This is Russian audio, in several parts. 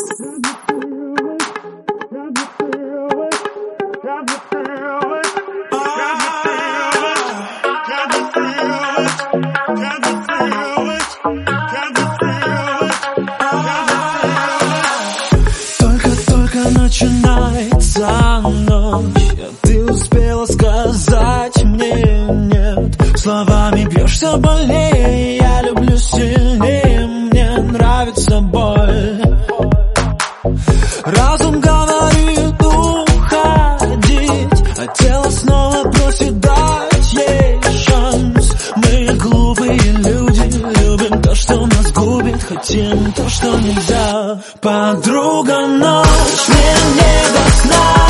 Mm-hmm. снова просит дать ей шанс. Мы глупые люди, любим то, что нас губит. Хотим то, что нельзя. Подруга ночь, мне не до сна.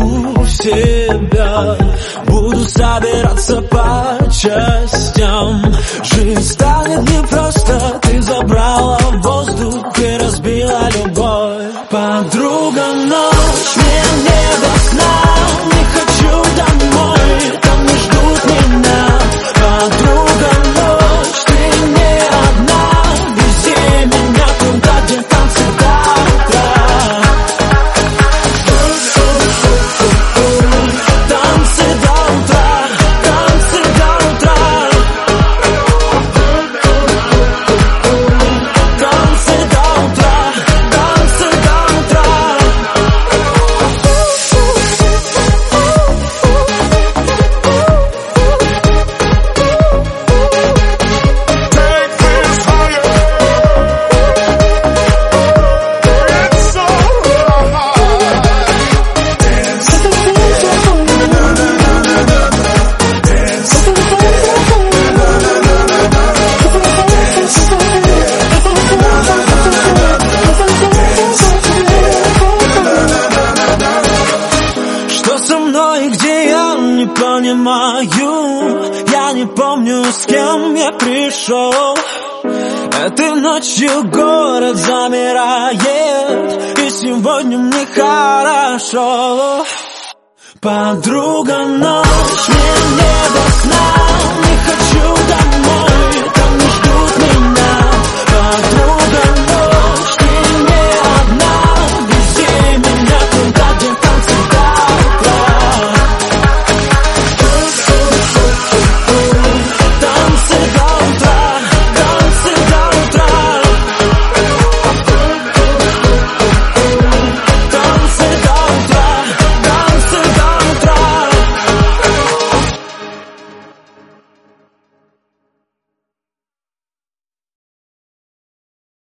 найду себя. Буду собираться по частям. Жизнь станет непростой не помню, с кем я пришел. Этой ночью город замирает И сегодня мне хорошо. Подруга ночь мне не даст